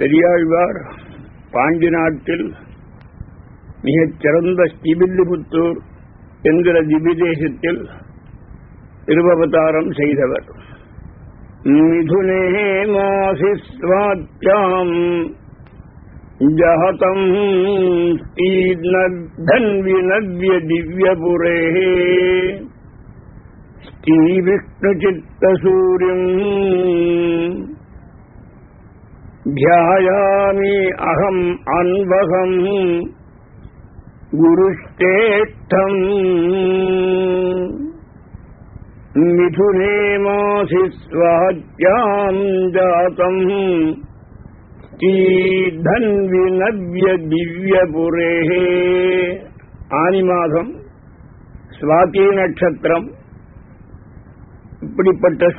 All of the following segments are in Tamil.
பெரியாழ்வார் பாண்டி நாட்டில் மிகச் சிறந்த ஸ்ரீவில்லிபுத்தூர் என்கிற திவிதேசத்தில் திருவவதாரம் செய்தவர். மிதுனே மாசி ஜஹதம் ஜாதம் ஸ்ரீநவ்ய திவ்யபுரே. ஸ்ரீவிஷ்ணுச்சித்தசூரியம் ध्यायामि अहम् अन्वहम् गुरुश्रेष्ठम् मिथुने मासि स्वाद्याम् जातम् ஸ்ரீதன்வினவ்ய திவ்யபுரே ஆனி மாதம் சுவாதி நட்சத்திரம் இப்படிப்பட்ட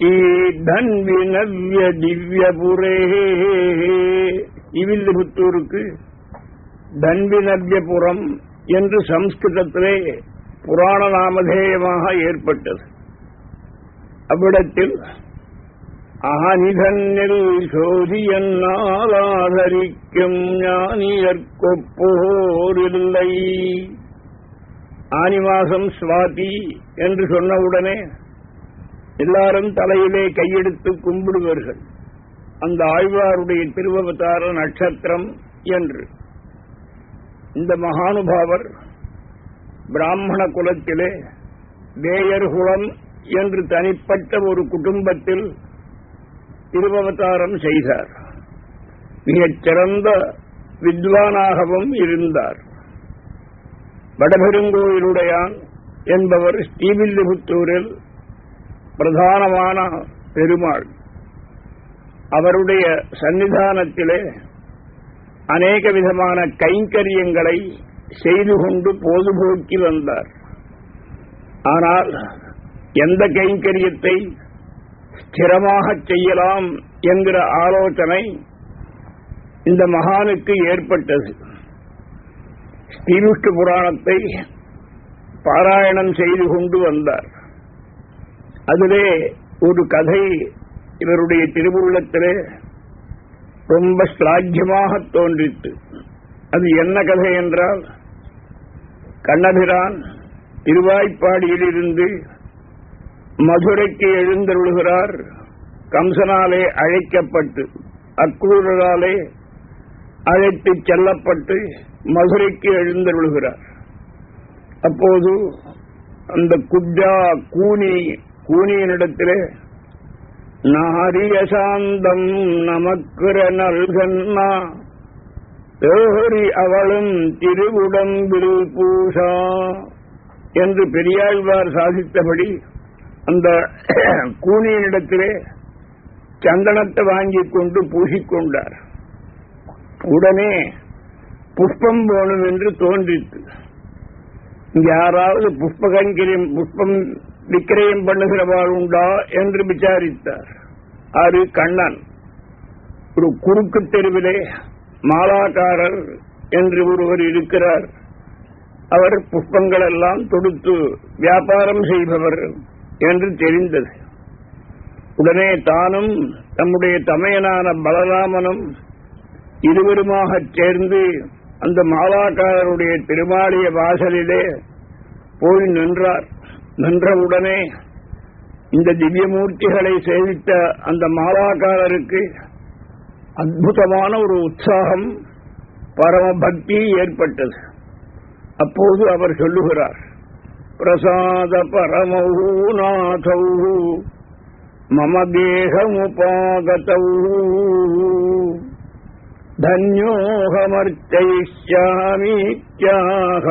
சுபஜனத்தில் ஸ்ரீதன்வினவ்ய திவ்யபுரே இவில்லிபுத்தூருக்கு தன்வினவ்யபுரம் என்று சம்ஸ்கிருதத்திலே புராண நாமதேயமாக ஏற்பட்டது. அவ்விடத்தில் அகனிதன்னில் ஆனிதன்னில் சோதியன்னாலாதரிக்கும் ஞானியற்கொப்போரில்லை ஆனிமாசம் சுவாதி என்று சொன்னவுடனே எல்லாரும் தலையிலே கையெடுத்து கும்பிடுவார்கள். அந்த ஆழ்வாருடைய திருவவதார நட்சத்திரம் என்று. இந்த மகானுபாவர் பிராமண குலத்திலே வேயர்குளம் என்று தனிப்பட்ட ஒரு குடும்பத்தில் திருவவதாரம் செய்தார். மிகச் சிறந்த வித்வானாகவும் இருந்தார். வடபெருங்கோயிலுடையான் என்பவர் ஸ்ரீவில்லிபுத்தூரில் பிரதானமான பெருமாள். அவருடைய சன்னிதானத்திலே அநேக விதமான கைங்கரியங்களை செய்து கொண்டு பொதுபோக்கி வந்தார். ஆனால் எந்த கைங்கரியத்தை ஸ்திரமாக செய்யலாம் என்கிற ஆலோசனை இந்த மகானுக்கு ஏற்பட்டது. ஸ்ரீவிஷ்ணு புராணத்தை பாராயணம் செய்து கொண்டு வந்தார். அதிலே ஒரு கதை இவருடைய திருவுள்ளத்திலே ரொம்ப ஸ்லாக்கியமாக தோன்றிட்டு அது என்ன கதை என்றால் கண்ணபிரான் திருவாய்ப்பாடியிலிருந்து மதுரைக்கு எழுந்தருள்கிறார் கம்சனாலே அழைக்கப்பட்டு அக்ரூரராலே அழைத்து செல்லப்பட்டு மதுரைக்கு எழுந்தருள்கிறார். அப்போது அந்த குஜா கூனி கூனியனிடத்திலே நாரியசாந்தம் நமக்குற நல்கண்ணா தேகரி அவளும் திருவுடம்பில் பூஷா என்று பெரியாழ்வார் சாதித்தபடி அந்த கூனியனிடத்திலே சந்தனத்தை வாங்கிக் கொண்டு பூசிக்கொண்டார் உடனே புஷ்பம் போனும் என்று தோன்றிற்று யாராவது புஷ்பகங்கிரியம் புஷ்பம் விக்கிரயம் பண்ணுகிறவாள் உண்டா என்று விசாரித்தார். அது கண்ணன். ஒரு குறுக்கு தெருவிலே மாலாக்காரர் என்று ஒருவர் இருக்கிறார். அவர் புஷ்பங்கள் எல்லாம் தொடுத்து வியாபாரம் செய்பவர் என்று தெரிந்தது. உடனே தானும் தம்முடைய தமையனான பலராமனும் இருவருமாக சேர்ந்து அந்த மாலாக்காரருடைய திருமாலிய வாசலிலே போய் நின்றார். நின்றவுடனே இந்த திவ்யமூர்த்திகளை சேவித்த அந்த மாலாக்காரருக்கு அற்புதமான ஒரு உற்சாகம் பரம பக்தி ஏற்பட்டது. அப்போது அவர் சொல்லுகிறார் பிரசாத பரமௌநாதௌ மம தேகமுபாகதௌ தன்யோகமர்ச்சயிஷ்யாமீத்யாக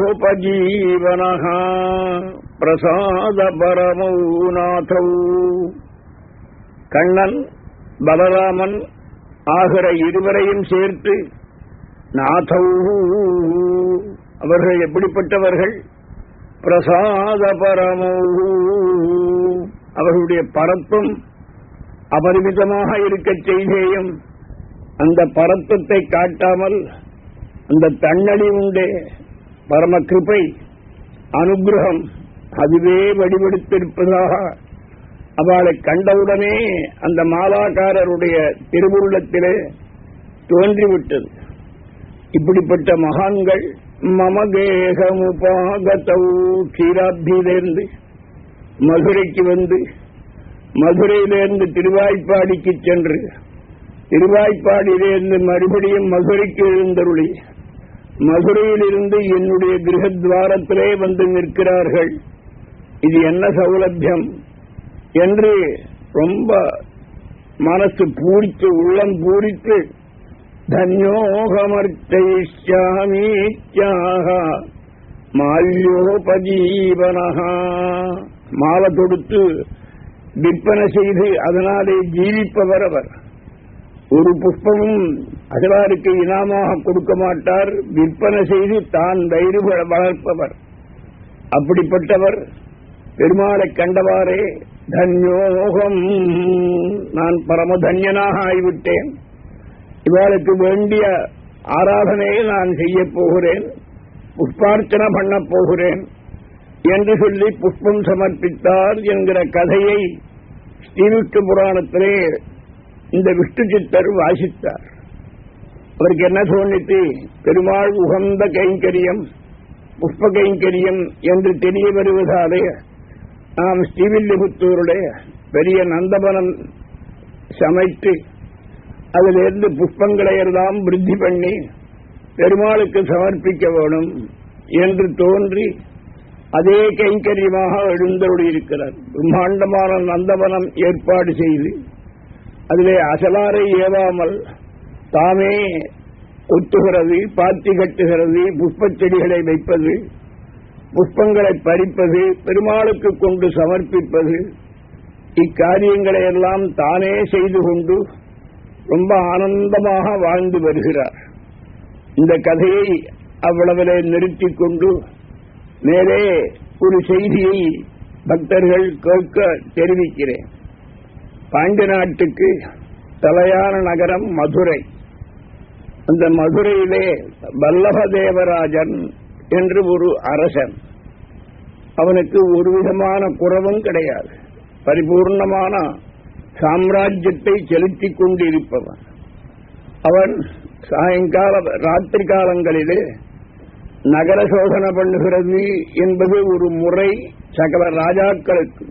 மால்யோபஜீவன பிரசாத பரமௌ நாதௌ கண்ணன் பலராமன் ஆகிற இருவரையும் சேர்த்து நாதௌ. அவர்கள் எப்படிப்பட்டவர்கள்? பிரசாத பரமௌ அவர்களுடைய பரத்தும் அபரிமிதமாக இருக்கச் செய்தேயும் அந்த பரத்தத்தை காட்டாமல் அந்த தன்னடி உண்டே. பரம கிருப்பை அனுகிரகம் அதுவே வடிவெடுத்திருப்பதாக அவளை கண்டவுடனே அந்த மாலாக்காரருடைய திருவுள்ளத்திலே தோன்றிவிட்டது. இப்படிப்பட்ட மகான்கள் மமகேகமுபாகத்தௌ மதுரைக்கு வந்து மதுரையிலிருந்து திருவாய்ப்பாடிக்கு சென்று திருவாய்ப்பாடியிலிருந்து மறுபடியும் மதுரைக்கு எழுந்தருளி மதுரையிலிருந்து என்னுடைய கிரகத்வாரத்திலே வந்து நிற்கிறார்கள். இது என்ன சௌலபியம்? என்று ரொம்ப மனசு பூரித்து உள்ளம் பூரித்து தன்யோகமர்த்தைஷ்யாமீத்யாக மால்யோபஜீவனகா மாலை தொடுத்து விற்பனை செய்து அதனாலே ஜீவிப்பவர் அவர். ஒரு புஷ்பமும் அகலாருக்கு இனாமாக கொடுக்க மாட்டார். விற்பனை செய்து தான் வயிறு வளர்ப்பவர். அப்படிப்பட்டவர் பெருமாளை கண்டவாறே தன்யோகம் நான் பரமதன்யனாக ஆகிவிட்டேன் இவளுக்கு வேண்டிய ஆராதனையை நான் செய்ய போகிறேன். புஷ்பார்ச்சனை பண்ண போகிறேன். என்று சொல்லி புஷ்பம் சமர்ப்பித்தார் என்கிற கதையை ஸ்ரீவிஷ்ணு புராணத்திலே இந்த விஷ்ணு சித்தர் வாசித்தார். அவருக்கு என்ன தோணித்து பெருமாள் உகந்த கைங்கரியம் புஷ்ப கைங்கரியம் என்று தெரிய வருவதாலே நாம் ஸ்ரீவில்லிபுத்தூருடைய பெரிய நந்தவனம் சமைத்து அதிலிருந்து புஷ்பங்களை எல்லாம் விருத்தி பண்ணி பெருமாளுக்கு சமர்ப்பிக்க வேணும் என்று தோன்றி அதே கைங்கரியமாக எழுந்தருளியிருக்கிறார் பிரம்மாண்டமான நந்தவனம் ஏற்பாடு செய்து அதிலே அசலாரை ஏவாமல் தாமே ஒத்துகிறது பாத்தி கட்டுகிறது புஷ்பச் செடிகளை வைப்பது புஷ்பங்களை பறிப்பது பெருமாளுக்கு கொண்டு சமர்ப்பிப்பது இக்காரியங்களை எல்லாம் தானே செய்து கொண்டு ரொம்ப ஆனந்தமாக வாழ்ந்து வருகிறார். இந்த கதையை அவ்வளவிலே நிறுத்திக் கொண்டு மேலே ஒரு செய்தியை பக்தர்கள் கேட்க தெரிவிக்கிறேன். பாண்டி நாட்டுக்கு தலையான நகரம் மதுரை. அந்த மதுரையிலே வல்லபதேவராஜன் என்று ஒரு அரசன். அவனுக்கு ஒரு விதமான குறவும் கிடையாது. பரிபூர்ணமான சாம்ராஜ்யத்தை செலுத்திக் கொண்டிருப்பவன். அவன் சாயங்கால ராத்திரி காலங்களிலே நகர சோதனை பண்ணுகிறது என்பது ஒரு முறை சகல ராஜாக்களுக்கு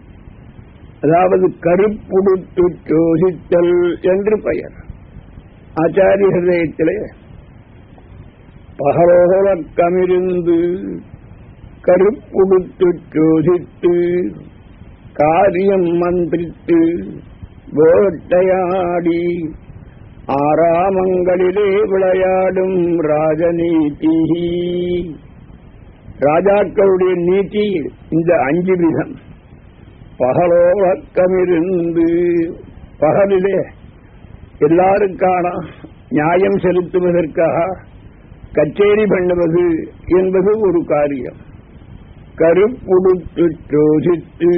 அதாவது கருப்புடுத்து யோசித்தல் என்று பெயர். ஆச்சாரிய ஹிருதயத்திலே பகலோகமிருந்து கருப்புடுத்து சோசித்து காரியம் மந்திரித்து வேட்டையாடி ஆறாமங்களிலே விளையாடும் ராஜநீதி ராஜாக்களுடைய நீதி இந்த அஞ்சு விதம் பகலோழக்கமிருந்து பகலிலே எல்லாருக்கான நியாயம் செலுத்துவதற்காக கச்சேரி பண்ணுவது என்பது ஒரு காரியம். கருப்புடுத்து சோசித்து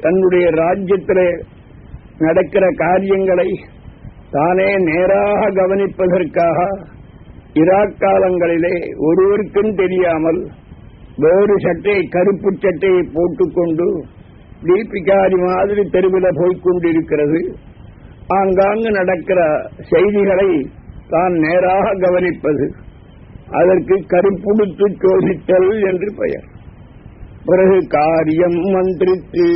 தன்னுடைய ராஜ்யத்தில் நடக்கிற காரியங்களை தானே நேராக கவனிப்பதற்காக இராக்காலங்களிலே ஒருவருக்கும் தெரியாமல் வேறு சட்டை கருப்பு சட்டையை போட்டுக்கொண்டு தீபிகாரி மாதிரி தெருவில் போய்கொண்டிருக்கிறது ஆங்காங்கு நடக்கிற செய்திகளை தான் நேராக கவனிப்பது. அதற்கு கருப்புடுத்து சோதித்தல் என்று பெயர். பிறகு காரியம் மந்திரித்து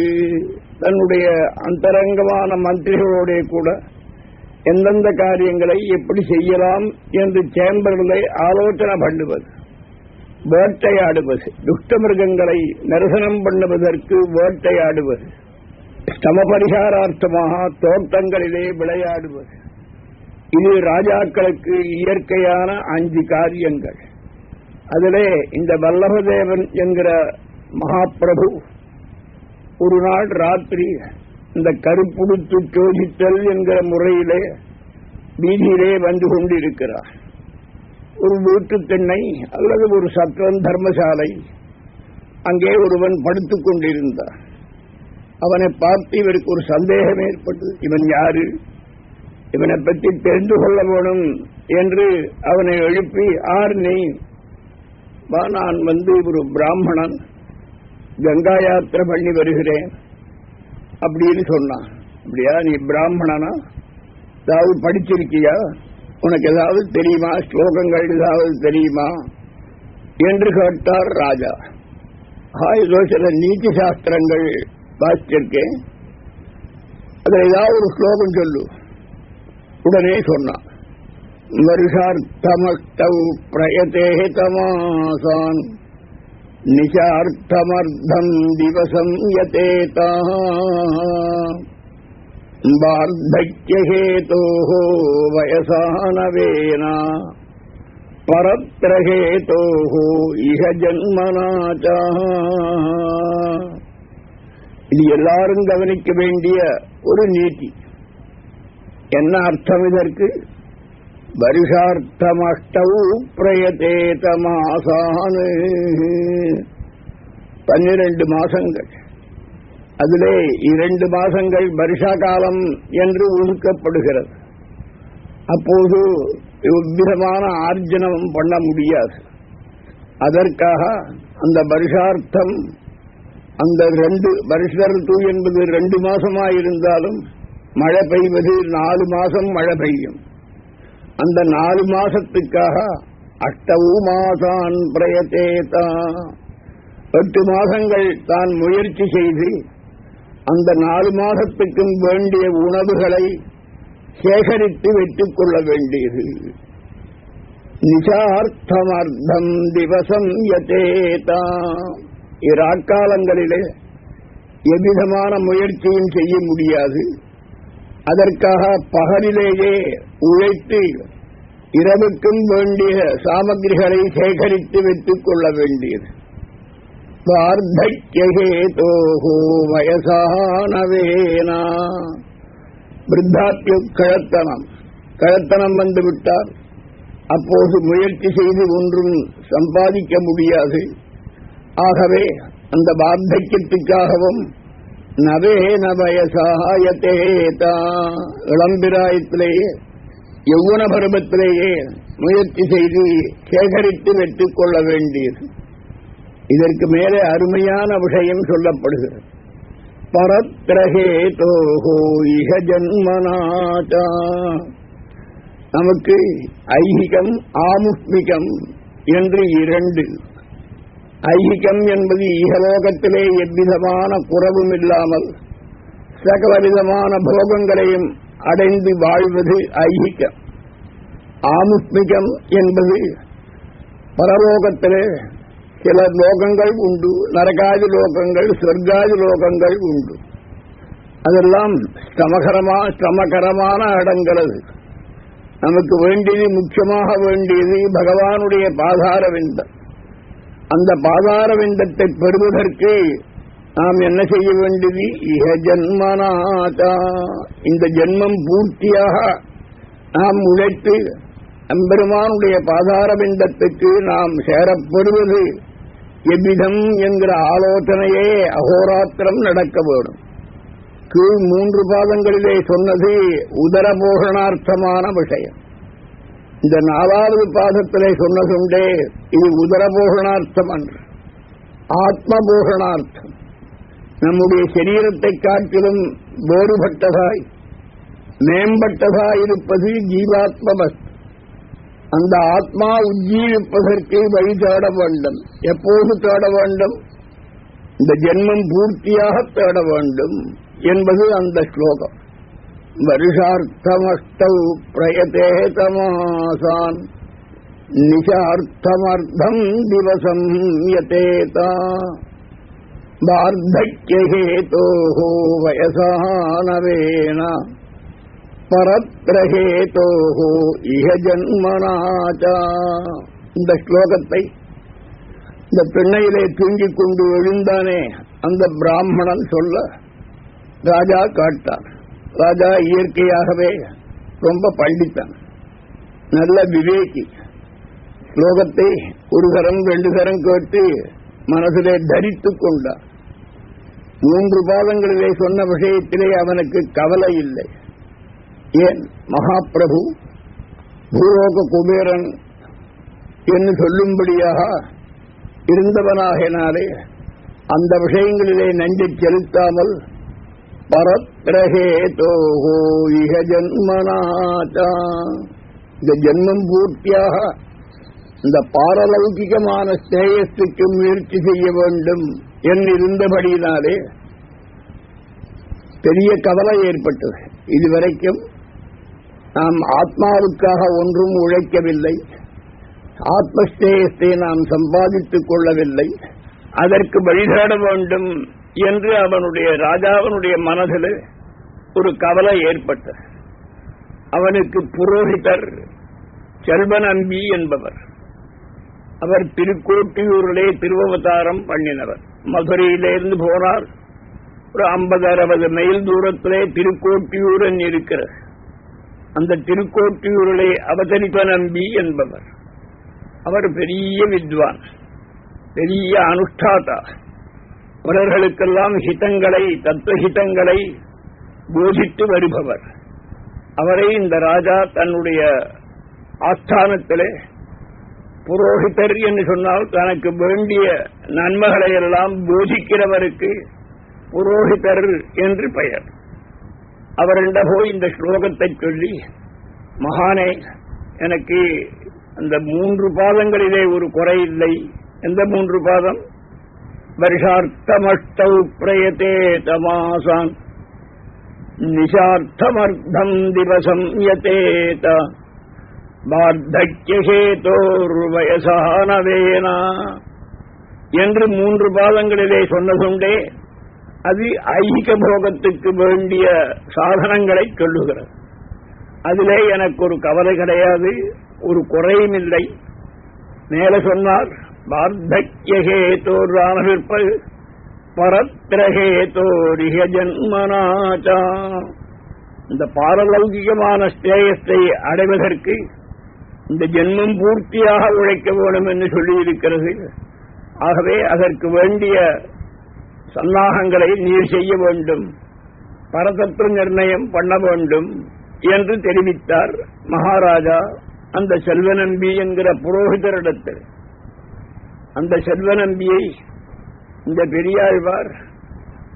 தன்னுடைய அந்தரங்கமான மந்திரிகளோட கூட எந்தெந்த காரியங்களை எப்படி செய்யலாம் என்று சேம்பர்களை ஆலோசனை பண்ணுவது. வேட்டையாடுவது. துஷ்ட மிருகங்களை நிரசனம் பண்ணுவதற்கு வேட்டையாடுவது. சமபரிகாரார்த்தமாக தோட்டங்களிலே விளையாடுவது. இது ராஜாக்களுக்கு இயற்கையான அஞ்சு காரியங்கள். அதிலே இந்த வல்லபதேவன் என்கிற மகாபிரபு ஒரு நாள் ராத்திரி இந்த கருப்புடுத்து சோதித்தல் என்கிற முறையிலே வீதியிலே வந்து கொண்டிருக்கிறார். ஒரு வீட்டு தென்னை அல்லது ஒரு சத்திரம் தர்மசாலை அங்கே ஒருவன் படுத்துக் கொண்டிருந்தார் அவனை பார்த்து இவருக்கு ஒரு சந்தேகம் ஏற்பட்டது. இவன் யாரு? இவனை பற்றி தெரிந்து கொள்ள வேணும் என்று அவனை எழுப்பி ஆர் நீ? வா நான் வந்து ஒரு பிராமணன். கங்கா யாத்திரை பண்ணி வருகிறேன் அப்படின்னு சொன்னான். அப்படியா நீ பிராமணனா? ஏதாவது படிச்சிருக்கியா? உனக்கு ஏதாவது தெரியுமா? ஸ்லோகங்கள் ஏதாவது தெரியுமா? என்று கேட்டார் ராஜா. ஹாய் சில நீதி சாஸ்திரங்கள் வாசிச்சிருக்கேன் அதுல ஏதாவது ஒரு ஸ்லோகம் சொல்லு உடனே சொன்னான் வருஷார்த்தமஸ்தௌ பிரயதே தமாசான் நிஷார்த்தமர்த்தம் திவசம் யதேதா வார்த்தக்யஹேதோ வயசானவேனா பரத்ரஹேதோ இஹ ஜன்மனாச்சா இது எல்லாரும் கவனிக்க வேண்டிய ஒரு நீதி என்ன அர்த்தம் இதற்கு வருஷார்த்தமஷ்டவு பிரயதேத மாசானு பன்னிரண்டு மாசங்கள் அதிலே இரண்டு மாசங்கள் வருஷா காலம் என்று ஒதுக்கப்படுகிறது அப்போது எவ்விதமான ஆர்ஜனமும் பண்ண முடியாது அதற்காக அந்த வருஷார்த்தம் அந்த ரெண்டு வருஷத்து என்பது ரெண்டு மாசமாயிருந்தாலும் மழை பெய்வது நாலு மாசம் மழை பெய்யும். அந்த நாலு மாசத்துக்காக அஷ்டவு மாசான் பிரயத்தேதா எட்டு மாதங்கள் தான் முயற்சி செய்து அந்த நாலு மாதத்துக்கும் வேண்டிய உணவுகளை சேகரித்து வைத்துக் கொள்ள வேண்டியது. நிசார்த்தமர்த்தம் திவசம் யதேதா இராக்காலங்களிலே எவ்விதமான முயற்சியும் செய்ய முடியாது. அதற்காக பகலிலேயே உழைத்து இரவுக்கும் வேண்டிய சாமகிரிகளை சேகரித்து வைத்துக் கொள்ள வேண்டியது. வார்த்தக்யஹேதோஹோ வயசானவேனா விருத்தாப்பிய கழத்தனம். கழத்தனம் வந்துவிட்டார். அப்போது முயற்சி செய்து ஒன்றும் சம்பாதிக்க முடியாது. ஆகவே அந்த வார்த்தக்கியத்துக்காகவும் நவே நவயசாயத்தேதா இளம்பிராயத்திலேயே யௌவன பருவத்திலேயே முயற்சி செய்து சேகரித்து வைத்துக் கொள்ள வேண்டியது. இதற்கு மேலே அருமையான விஷயம் சொல்லப்படுகிறது. பரத்ரஹேதோஹோ இக ஜன்மனாச்சா நமக்கு ஐகிகம் ஆமுஷ்மிகம் என்று இரண்டு ஐகிகம் என்பது ஈகலோகத்திலே எவ்விதமான குறவும் இல்லாமல் சகலவிதமான போகங்களையும் அடைந்து வாழ்வது ஐகிகம். ஆமுத்மிகம் என்பது பரலோகத்திலே சில லோகங்கள் உண்டு நரகாதி லோகங்கள் சொர்க்காதி லோகங்கள் உண்டு. அதெல்லாம் சிரமகரமா சிரமகரமான இடங்களது. நமக்கு வேண்டியது முக்கியமாக வேண்டியது பகவானுடைய பாதார விந்தம் அந்த பாதார விந்தத்தை பெறுவதற்கு நாம் என்ன செய்ய வேண்டியது? இஹ ஜன்மனாதா இந்த ஜென்மம் பூர்த்தியாக நாம் உழைத்து அம்பெருமானுடைய பாதார விந்தத்துக்கு நாம் சேரப்பெறுவது எவ்விதம் என்கிற ஆலோசனையே அகோராத்திரம் நடக்க வேண்டும். கீழ் மூன்று பாதங்களிலே சொன்னது உதரபோகணார்த்தமான விஷயம். இந்த நாலாவது பாதத்திலே சொன்னதுண்டே இது உதரபோகணார்த்தம் அன்று. ஆத்மபோஷணார்த்தம் நம்முடைய சரீரத்தை காட்டிலும் வேறுபட்டதாய் மேம்பட்டதாய் இருப்பது ஜீவாத்மவஸ்து அந்த ஆத்மா உஜ்ஜீவிப்பதற்கு வழி தேட வேண்டும். எப்போது தேட வேண்டும்? இந்த ஜென்மம் பூர்த்தியாக தேட வேண்டும் என்பது அந்த ஸ்லோகம். வருஷார்த்தமஷ்டௌ பிரயதே தமாசான் நிஷார்த்தமர்த்தம் திவசம் யதேதா வார்த்தக்யஹேதோ வயசானவேன பரத்ரஹேதோ இஹ ஜன்மனாச்சா இந்த ஸ்லோகத்தை இந்த பெண்ணையிலே தூங்கிக் கொண்டு எழுந்தானே அந்த பிராமணன் சொல்ல ராஜா காட்டான் ராஜா இயற்கையாகவே ரொம்ப பண்டித்தன் நல்ல விவேகி. ஸ்லோகத்தை ஒரு கரம் ரெண்டு கரம் கேட்டு மனதிலே தரித்துக் கொண்டார் மூன்று பாதங்களிலே சொன்ன விஷயத்திலே அவனுக்கு கவலை இல்லை. ஏன்? மகாபிரபு பூலோக குபேரன் என்று சொல்லும்படியாக இருந்தவனாகினாலே அந்த விஷயங்களிலே நஞ்சை செலுத்தாமல் பரத்ரஹேதோஹோ இஹ ஜன்மனாச்சா இந்த ஜென்மம் பூர்த்தியாக இந்த பாரலௌகிகமான ஸ்ரேயஸுக்கு முயற்சி செய்ய வேண்டும் என்றிருந்தபடியினாலே பெரிய கவலை ஏற்பட்டது. இதுவரைக்கும் நாம் ஆத்மாவுக்காக ஒன்றும் உழைக்கவில்லை. ஆத்மஸ்தேயத்தை நாம் சம்பாதித்துக் கொள்ளவில்லை. அதற்கு வழிகாட வேண்டும். என்று அவனுடைய ராஜாவனுடைய மனதில் ஒரு கவலை ஏற்பட்டது. அவனுக்கு புரோகிதர் செல்வநம்பி என்பவர். அவர் திருக்கோட்டியூரிலே திருவவதாரம் பண்ணினவர். மதுரையிலிருந்து போனார். ஒரு ஐம்பது அறுபது மைல் தூரத்திலே திருக்கோட்டியூரன் இருக்கிறது. அந்த திருக்கோட்டியூரிலே அவதரிப்ப நம்பி என்பவர். அவர் பெரிய வித்வான் பெரிய அனுஷ்டாதா. பிறர்களுக்கெல்லாம் ஹிதங்களை தத்துவஹிதங்களை போதித்து வருபவர். அவரை இந்த ராஜா தன்னுடைய ஆஸ்தானத்திலே புரோஹிதர் என்று சொன்னால் தனக்கு வேண்டிய நன்மைகளை எல்லாம் போதிக்கிறவருக்கு புரோஹிதர் என்று பெயர். அவரிட போய் இந்த ஸ்லோகத்தை சொல்லி மகானே எனக்கு அந்த மூன்று பாதங்களிலே ஒரு குறை இல்லை. எந்த மூன்று பாதம்? வருஷார்த்தமஷ்டௌ பிரயத்தே தமாசான் நிஷார்த்தமர்த்தம் திவசம் யதேத வார்த்தக்கியகேதோர்வயசானவேனா என்று மூன்று பாதங்களிலே சொன்னதுண்டே அது ஐகிக போகத்துக்கு வேண்டிய சாதனங்களை சொல்லுகிறது அதிலே எனக்கு ஒரு கவலை கிடையாது ஒரு குறையும் இல்லை. மேல சொன்னார் வார்த்தக்கியகேதோரான பிற்பது பரத்திரகேதோரிக ஜன்மனாச்சா இந்த பாரலௌகிகமான ஸ்ரேயத்தை அடைவதற்கு இந்த ஜென்மம் பூர்த்தியாக உழைக்க வேண்டும் என்று சொல்லியிருக்கிறது. ஆகவே அதற்கு வேண்டிய சன்னாகங்களை நீர் செய்ய வேண்டும். பரதத்துவ நிர்ணயம் பண்ண வேண்டும் என்று தெரிவித்தார் மகாராஜா. அந்த செல்வநம்பி என்கிற புரோகிதரிடத்தில் அந்த செல்வநம்பியை இந்த பெரியாழ்வார்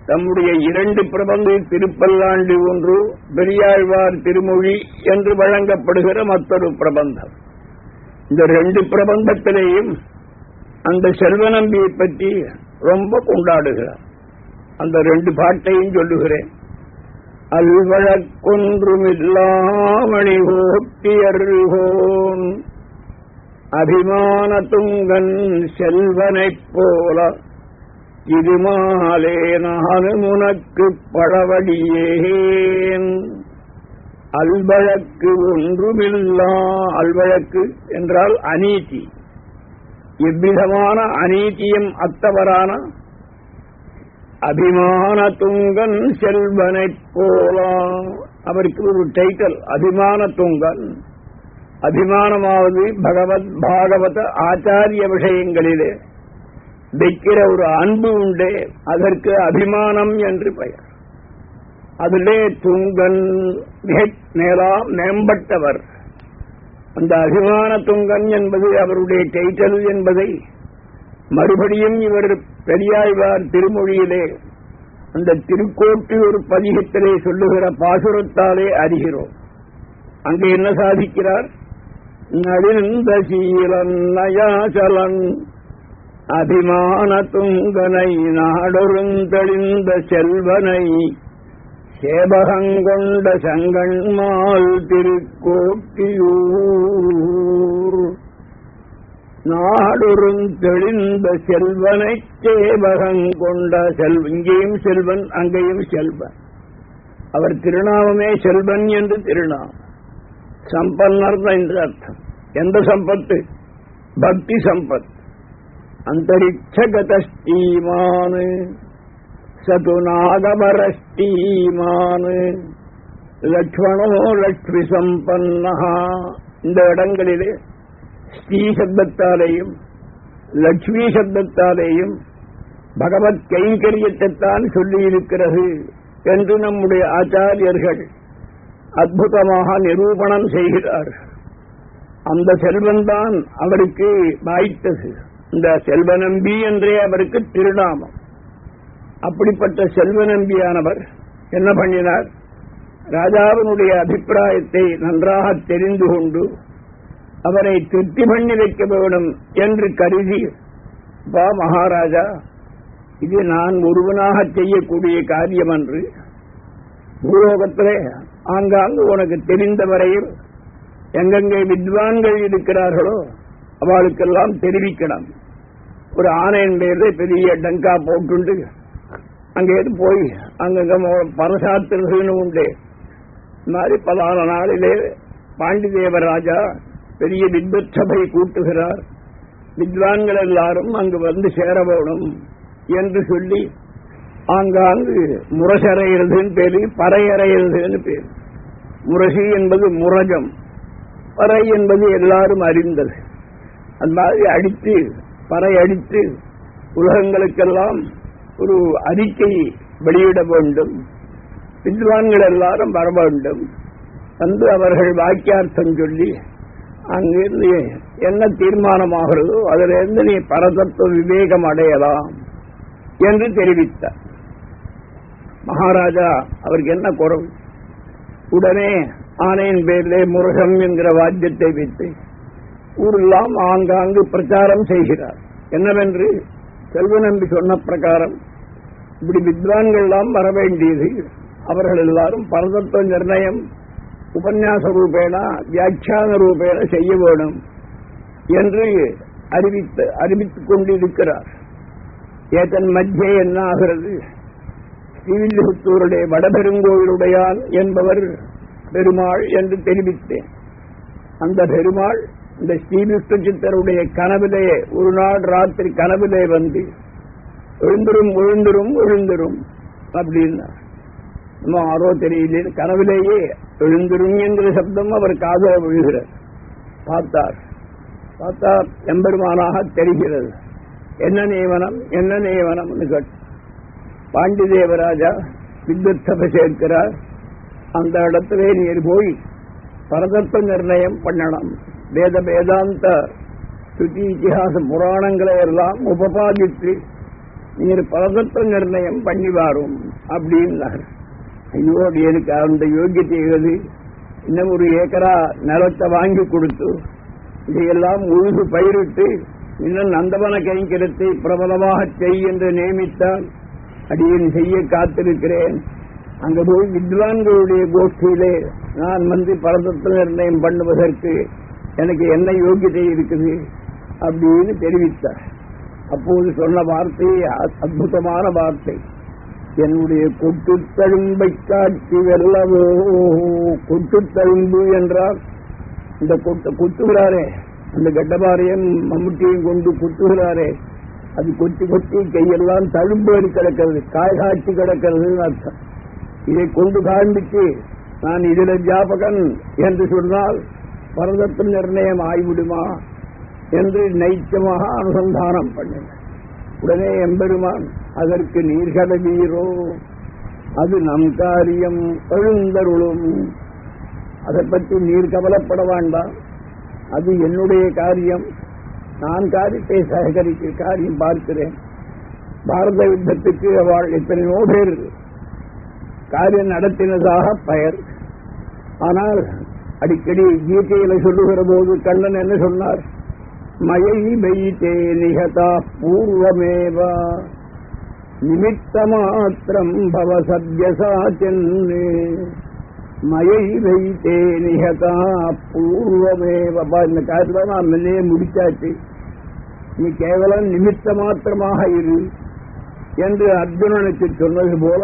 தம்முடைய இரண்டு பிரபந்து திருப்பல்லாண்டு ஒன்று பெரியாழ்வார் திருமொழி என்று வழங்கப்படுகிற மற்றொரு பிரபந்தம். இந்த ரெண்டு பிரபந்தத்திலேயும் அந்த செல்வநம்பியை பற்றி ரொம்ப கொண்டாடுகிறார். அந்த ரெண்டு பாட்டையும் சொல்லுகிறேன். அல்வழக்கொன்றுமில்லாமணி ஹோன் அபிமான துங்கன் செல்வனைப் போல இதுமாலே நானும் உனக்கு பழவடியேன் அல்வழக்கு ஒன்றுமில்லா அல்வழக்கு என்றால் அநீதி. எவ்விதமான அநீதியும் அத்தவரான அபிமான துங்கன் செல்வனைப் போலா. அவருக்கு ஒரு டைட்டல் அபிமான துங்கன் அபிமானமாவது பகவத் பாகவத ஆச்சாரிய விஷயங்களிலே வைக்கிற ஒரு அன்பு உண்டே அதற்கு அபிமானம் என்று பெயர். அதிலே துங்கன் மேலா மேம்பட்டவர். அந்த அபிமான துங்கன் என்பது அவருடைய டைட்டல் என்பதை மறுபடியும் இவர் பெரியாய்வார் திருமொழியிலே அந்த திருக்கோட்டியூர் பதிகத்திலே சொல்லுகிற பாசுரத்தாலே அறிகிறோம். அங்கு என்ன சாதிக்கிறார்? நலிந்த சீலன் நயாசலன் அபிமான துங்கனை நாடொருந்தழிந்த செல்வனை சேபகங்கொண்ட சங்கண்மால் திருக்கோட்டியூர். நாடொருந்தெளிந்த செல்வனை சேபகங்கொண்ட செல்வ இங்கேயும் செல்வன் அங்கேயும் செல்வன். அவர் திருநாமமே செல்வன் என்று திருநாமம். சம்பன்னர் என்று அர்த்தம். எந்த சம்பத்து? பக்தி சம்பத். அந்தரிக்ஷகதஸ்தீமான் சதுநாகமரஷ்டீமான். லக்ஷ்மணோ லக்ஷ்மி சம்பன்னஹா இந்த இடங்களிலே ஸ்ரீ சப்தத்தாலேயும் லட்சுமி சப்தத்தாலேயும் பகவத் கைங்கரியத்தைத்தான் சொல்லியிருக்கிறது என்று நம்முடைய ஆச்சாரியர்கள் அற்புதமாக நிரூபணம் செய்கிறார். அந்த செல்வன்தான் அவருக்கு வாய்த்தது. இந்த செல்வநம்பி என்றே அவருக்கு திருநாமம். அப்படிப்பட்ட செல்வநம்பியானவர் என்ன பண்ணினார்? ராஜாவினுடைய அபிப்பிராயத்தை நன்றாக தெரிந்து கொண்டு அவரை திருப்தி பண்ணி வைக்க வேண்டும் என்று கருதி பா மகாராஜா இது நான் ஒருவனாக செய்யக்கூடிய காரியம் அன்று. பூலோகத்திலே ஆங்காங்கு உனக்கு தெரிந்த வரையில் எங்கெங்கே வித்வான்கள் இருக்கிறார்களோ அவளுக்கெல்லாம் தெரிவிக்கணும். ஒரு ஆணையின் பேரில் பெரிய டங்கா போட்டுண்டு அங்கே போய் அங்கங்க பரசாத்திரன்னு உண்டு. இந்த மாதிரி பலான நாளிலே பாண்டிதேவராஜா பெரிய வித்வத் சபை கூட்டுகிறார். வித்வான்கள் எல்லாரும் அங்கு வந்து சேர வேணும் என்று சொல்லி ஆங்காங்கு முரசறையிறதுன்னு பேரு பறையறையிறதுன்னு பேரு. முரசி என்பது முரஜம் பறை என்பது எல்லாரும் அறிந்தது. அந்த மாதிரி அடித்து பறை அடித்து உலகங்களுக்கெல்லாம் ஒரு அறிக்கை வெளியிட வேண்டும். வித்வான்கள் எல்லாரும் வர வேண்டும் வந்து அவர்கள் வாக்கியார்த்தம் சொல்லி அங்கிருந்து என்ன தீர்மானமாகிறதோ அதிலிருந்து நீ பரதத்துவ விவேகம் அடையலாம் என்று தெரிவித்தார். மகாராஜா அவருக்கு என்ன குறவு? உடனே ஆணையின் பேரிலே முருகம் என்கிற வாத்தியத்தை வைத்து ஊரெல்லாம் ஆங்காங்கு பிரச்சாரம் செய்கிறார். என்னவென்று செல்வநம்பி சொன்ன பிரகாரம் இப்படி வித்வான்கள் எல்லாம் வர வேண்டியது. அவர்கள் எல்லாரும் பரதத்துவ நிர்ணயம் உபன்யாச ரூபேணா வியாக்கியான ரூபேண செய்ய வேணும் என்று அறிவித்து அறிவித்துக் கொண்டிருக்கிறார். ஏதன் மத்தியே என்ன ஆகிறது? ஸ்ரீவில்லிபுத்தூருடைய வடபெருங்கோயிலுடையால் என்பவர் பெருமாள் என்று தெரிவித்தேன். அந்த பெருமாள் இந்த ஸ்ரீவிஷ்ணு சித்தருடைய கனவிலே ஒரு நாள் ராத்திரி கனவிலே வந்து எழுந்துரும் எழுந்துரும் எழுந்துரும் அப்படின்னா இன்னும் ஆரோ தெரியல கனவிலேயே எழுந்துரும் என்கிற சப்தம் அவர் காதல விழுகிறார் பார்த்தார். பார்த்தா எம்பெருமானாக தெரிகிறது. என்ன நியமனம்? என்ன நியமனம் கேட்டு பாண்டிதேவராஜா வித்யுத் சபை சேர்க்கிறார் அந்த இடத்திலே நீர் போய் பரதத்துவ நிர்ணயம் பண்ணணும் வேத வேதாந்த சுத்தி இத்திஹாச புராணங்களை எல்லாம் உபபாதித்து நீர் பரதத்துவ நிர்ணயம் பண்ணி வாரும் அப்படின்னார். ஐயோ எனக்கு அந்த யோகியத்தை எழுதி இன்னும் ஒரு ஏக்கரா நிலத்தை வாங்கி கொடுத்து இதையெல்லாம் உழுது பயிரிட்டு இன்னும் நந்தவன கைங்கரத்தை பிரபலமாக செய் என்று நியமித்தான். அடியேன் செய்ய காத்திருக்கிறேன். அங்க போய் வித்வான்களுடைய கோஷ்டியிலே நான் வந்து பரதத்துவ நிர்ணயம் பண்ணுவதற்கு எனக்கு என்ன யோகியதை இருக்குது அப்படின்னு தெரிவித்தார். அப்போது சொன்ன வார்த்தை அற்புதமான வார்த்தை. என்னுடைய கொட்டுத்தழும்பை காட்சி வெல்லவோ கொட்டுத்தழும்பு என்றால் இந்த கொட்டு கொட்டுகிறாரே அந்த கட்டபாரையும் மம்முட்டியும் கொண்டு கொட்டுகிறாரே அது கொத்தி கொட்டி கையெல்லாம் தழும்பேறி கிடக்கிறது காய் காட்சி கிடக்கிறதுன்னு அர்த்தம். இதை கொண்டு காண்பித்து நான் இதில் ஜாபகன் என்று சொன்னால் பரதத்து நிர்ணயம் ஆய்விடுமா என்று நைச்சமாக அனுசந்தானம் பண்ணின உடனே எம்பெருமான் அதற்கு நீர்கடவீரோ அது நம் காரியம் எழுந்தருளும். அதை பற்றி நீர் கவலைப்பட வேண்டாம். அது என்னுடைய காரியம். நான் காரியத்தை சககரிக்க காரியம் பார்க்கிறேன். பாரத யுத்தத்துக்கு அவள் எத்தனையோ பேர் காரியம் நடத்தினதாக பெயர். ஆனால் அடிக்கடி கீதையில சொல்லுகிற போது கண்ணன் என்ன சொன்னார்? மயை வைத்தே நிகதா பூர்வமேவா. நிமித்த மாத்திரம் பவ சத்யசாச்சன்னு மயை வைத்தே நிகதா பூர்வமேவா. இந்த காரியத்தை நான் முன்னே முடிச்சாச்சு. நீ கேவலம் நிமித்த மாத்திரமாக இரு என்று அர்ஜுனனுக்கு சொன்னது போல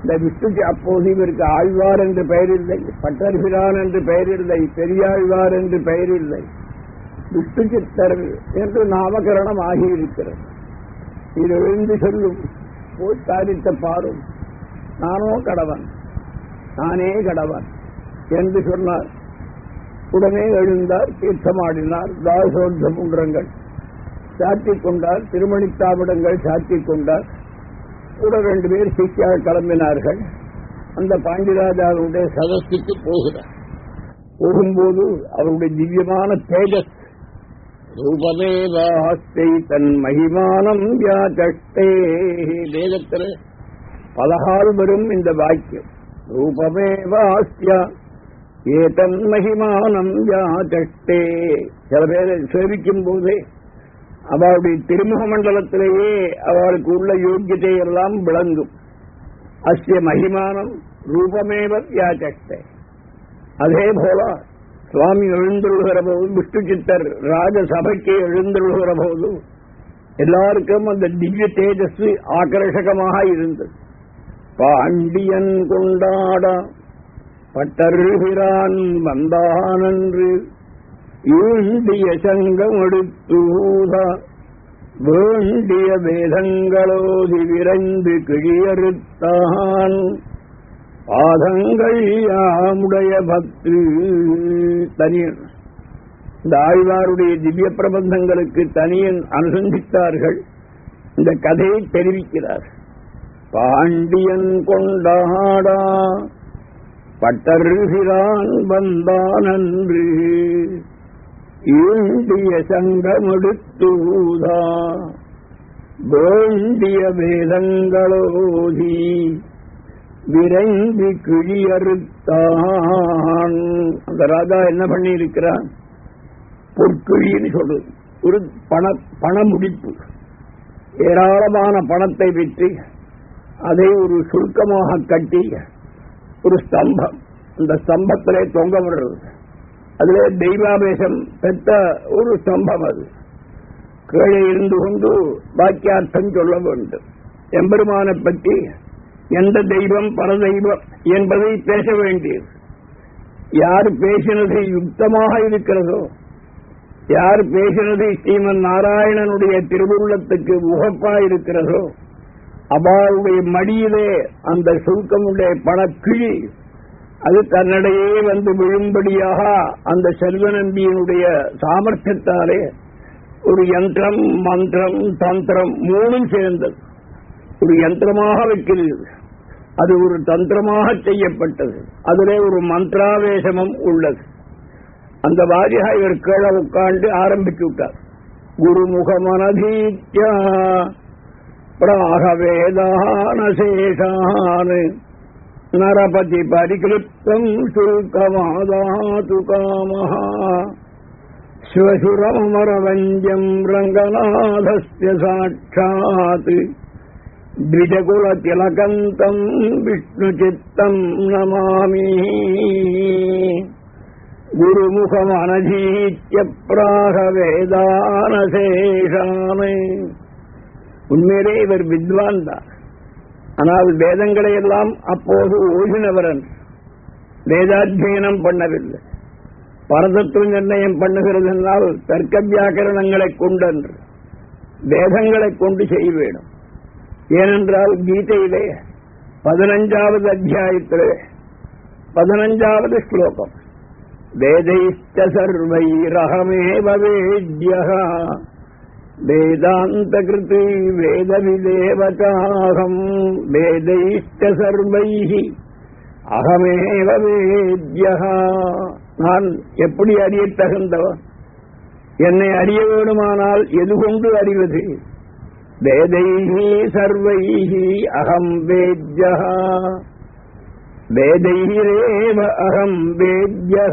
இந்த விஷ்ணுக்கு அப்போது இவருக்கு ஆழ்வார் என்று பெயர் இல்லை பட்டர்பிரான் என்று பெயர் இல்லை பெரியாழ்வார் என்று பெயர் இல்லை விஷ்ணு சித்தர் என்று நாமகரணம் ஆகியிருக்கிறது. இது எழுந்து சொல்லும் போய் காரியத்தை பாரும் நானோ கடவன் நானே கடவன் என்று சொன்னார். உடனே எழுந்தார் தீர்த்தமாடினார் தாசோத்த முன்றங்கள் சாத்திக் கொண்டார் திருமணித்தாவிடங்கள் சாத்திக் கொண்டார் கூட ரெண்டு பேர் சிக்கியாக கிளம்பினார்கள். அந்த பாண்டிராஜாவுடைய சதஸ்துக்கு போகிறார். போகும்போது அவருடைய திவ்யமான தேஜஸ் ரூபதேவாஸ்தை தன் மகிமானம் வியாச்சே வேதத்தில் பலகால் வரும் இந்த வாக்கியம். ரூபமேவாஸ்ய ஏதன் மகிமானம் யாச்சட்டே சில பேரை சேவிக்கும் போதே அவளுடைய திருமுக மண்டலத்திலேயே அவளுக்கு உள்ள யோக்கியத்தை எல்லாம் விளங்கும். அஸ்ய மகிமானம் ரூபமேவ யாச்சட்டே அதே போல சுவாமி எழுந்துள்ளுகிற போது விஷ்ணு சித்தர் ராஜசபைக்கு எழுந்துள்ளுகிற போது எல்லாருக்கும் அந்த திவ்ய தேஜஸ் ஆக்கர்ஷகமாக இருந்தது. பாண்டியன் கொண்டாட பட்டருகிறான் வந்தானன்று. ஈண்டிய சங்கம் எடுத்தூதா வேண்டிய வேதங்களோதி விரைந்து கிழியறுத்தான். பாதங்கள் யாமுடைய பக்தி தனியன் இந்த ஆழ்வாருடைய திவ்ய பிரபந்தங்களுக்கு தனியன் அனுசந்தித்தார்கள். இந்த கதையை தெரிவிக்கிறார். பாண்டியன் கொண்டாடா. பட்டருகிறான் வந்தானன்று. ஈண்டிய சங்கமெடுத்தூதா. வேண்டிய வேதங்களோதி. விரைந்து கிழியறுத்தான். அந்த ராஜா என்ன பண்ணி இருக்கிறான் பொற்கிழின்னு சொல்றது ஒரு பண பண முடிப்பு. ஏராளமான பணத்தை விற்று அதை ஒரு சுருக்கமாக கட்டி ஒரு ஸ்தம்பம். அந்த ஸ்தம்பத்திலே தொங்க விடுறது. அதிலே தெய்வாவேசம் பெற்ற ஒரு ஸ்தம்பம் அது. கீழே இருந்து கொண்டு வாக்கியார்த்தம் சொல்ல வேண்டும். எம்பெருமானை பற்றி எந்த தெய்வம் பரதெய்வம் என்பதை பேச வேண்டியது. யார் பேசினது யுக்தமாக இருக்கிறதோ யார் பேசினது ஸ்ரீமன் நாராயணனுடைய திருவுள்ளத்துக்கு முகப்பா இருக்கிறதோ அபாவுடைய மடியிலே அந்த சுருக்கமுடைய பணக்கிழி அது தன்னிடையே வந்து விழும்படியாக அந்த செல்வநம்பியினுடைய சாமர்த்தியத்தாலே ஒரு யந்திரம் மந்திரம் தந்திரம் மூணும் சேர்ந்தது. ஒரு யந்திரமாக வைக்கிறது. அது ஒரு தந்திரமாக செய்யப்பட்டது. அதிலே ஒரு மந்திராவேசமும் உள்ளது. அந்த வாரியா இவர் கீழே உட்காண்டு ஆரம்பிச்சு விட்டார். குருமுகமனதீத்யா പ്രാഹവേദാനശേഷാന് നരപതി പരിക്ലിപ്തം ശുക്കമാതാതു കാമ ശ്വശുരമരവഞ്ചം രംഗനാഥസ്യ സാക്ഷാത് ദ്വിജകുലതിലകന്തം വിഷ്ണുചിത്തം നമാമി ഗുരുമുഖമനധീത്യ പ്രാഹവേദാനശേഷാണ് உண்மையிலே இவர் வித்வான் தான். ஆனால் வேதங்களை எல்லாம் அப்போது ஓதினவரன். வேதாத்தியனம் பண்ணவில்லை. பரதத்துவ நிர்ணயம் பண்ணுகிறது என்றால் தர்க்க வியாக்கரணங்களை கொண்டன்று வேதங்களை கொண்டு செய்ய வேண்டும். ஏனென்றால் கீதையிலே பதினஞ்சாவது அத்தியாயத்திலே பதினஞ்சாவது ஸ்லோகம் வேதைஷ்ட சர்வைரகமேவ வேத்யா வேதாந்த கிருதி வேதவிதேவதாகம் வேதைஷ்ட சர்வைஹி. அகமேவ வேத்யா நான் எப்படி அறிய தகுந்தவன் என்னை அறிய வேண்டுமானால் எது கொண்டு அறிவது வேதைஹி சர்வைஹி அகம் வேத்யா வேதைரேவ அகம் வேத்யா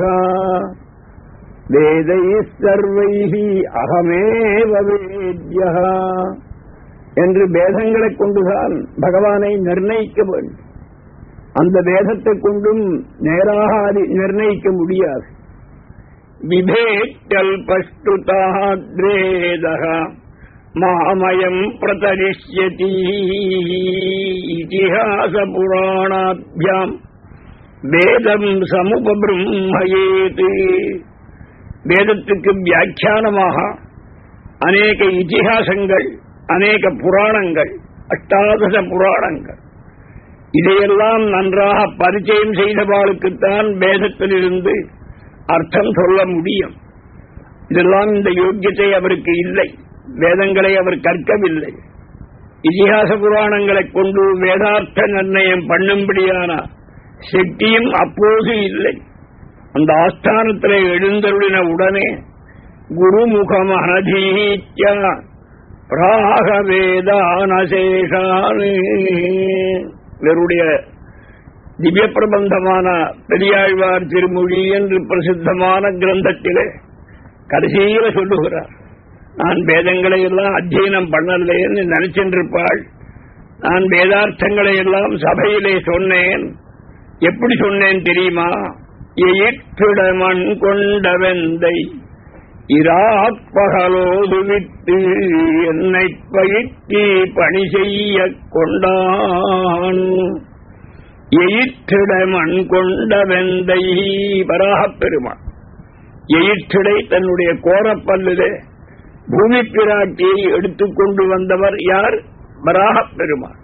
வேதை சர்வைஹி அகமேவ வேத்யா என்று வேதங்களை கொண்டுதான் பகவானை நிர்ணயிக்க வேண்டும். அந்த வேதத்தை கொண்டும் நேராக நிர்ணயிக்க முடியாது. விபேட்டல் பஷ்டுதாத்ரேதக மாமயம் பிரதரிஷ்யதி இதிஹாச புராணாபியாம் வேதம் சமுபபிரம்மயேது வேதத்துக்கு வியாக்கியானமாக அநேக இதிகாசங்கள் அநேக புராணங்கள் அஷ்டாதச புராணங்கள். இதையெல்லாம் நன்றாக பரிச்சயம் செய்தவாளுக்குத்தான் வேதத்திலிருந்து அர்த்தம் சொல்ல முடியும். இதெல்லாம் இந்த யோக்கியத்தை அவருக்கு இல்லை. வேதங்களை அவர் கற்கவில்லை. இதிகாச புராணங்களை கொண்டு வேதார்த்த நிர்ணயம் பண்ணும்படியான சக்தியும் அப்போது இல்லை. அந்த ஆஸ்தானத்தில் எழுந்தருளின உடனே குருமுகம் அனதீத்ய பிராக வேதானசேஷானு இவருடைய திவ்ய பிரபந்தமான பெரியாழ்வார் திருமொழி என்று பிரசித்தமான கிரந்தத்திலே கடைசியில சொல்லுகிறார் நான் வேதங்களை எல்லாம் அத்தியனம் பண்ணலேன்னு நினைச்சென்றிருப்பாள் நான் வேதார்த்தங்களை எல்லாம் சபையிலே சொன்னேன். எப்படி சொன்னேன் தெரியுமா? எயிற்றிடமண் கொண்ட வெந்தை இராப்பகலோது விட்டு என்னை பயிற்சி பணி செய்ய கொண்டான். எயிற்றிடமண் கொண்ட வெந்தை வராகப் பெருமான். எயிற்றிடை தன்னுடைய கோரப்பல்லிலே பூமி பிராட்டியை எடுத்துக்கொண்டு வந்தவர் யார்? வராகப் பெருமான்.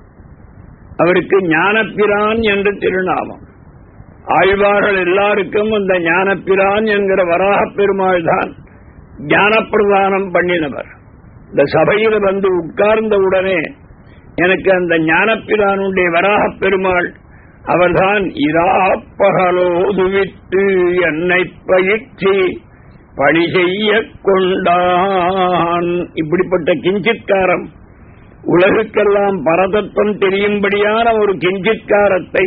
அவருக்கு ஞானப்பிரான் என்று திருநாமம். ஆய்வார்கள் எல்லாருக்கும் அந்த ஞானப்பிரான் என்கிற வராகப் பெருமாள் தான் ஞானப்பிரதானம் பண்ணினவர். இந்த சபையில் வந்து உட்கார்ந்த உடனே எனக்கு அந்த ஞானப்பிரானுடைய வராகப் பெருமாள் அவர்தான் இராப்பகலோது விட்டு என்னை பயிற்சி பணி செய்ய கொண்டான். இப்படிப்பட்ட கிஞ்சித்காரம் உலகுக்கெல்லாம் பரதத்துவம் தெரியும்படியான ஒரு கிஞ்சித்காரத்தை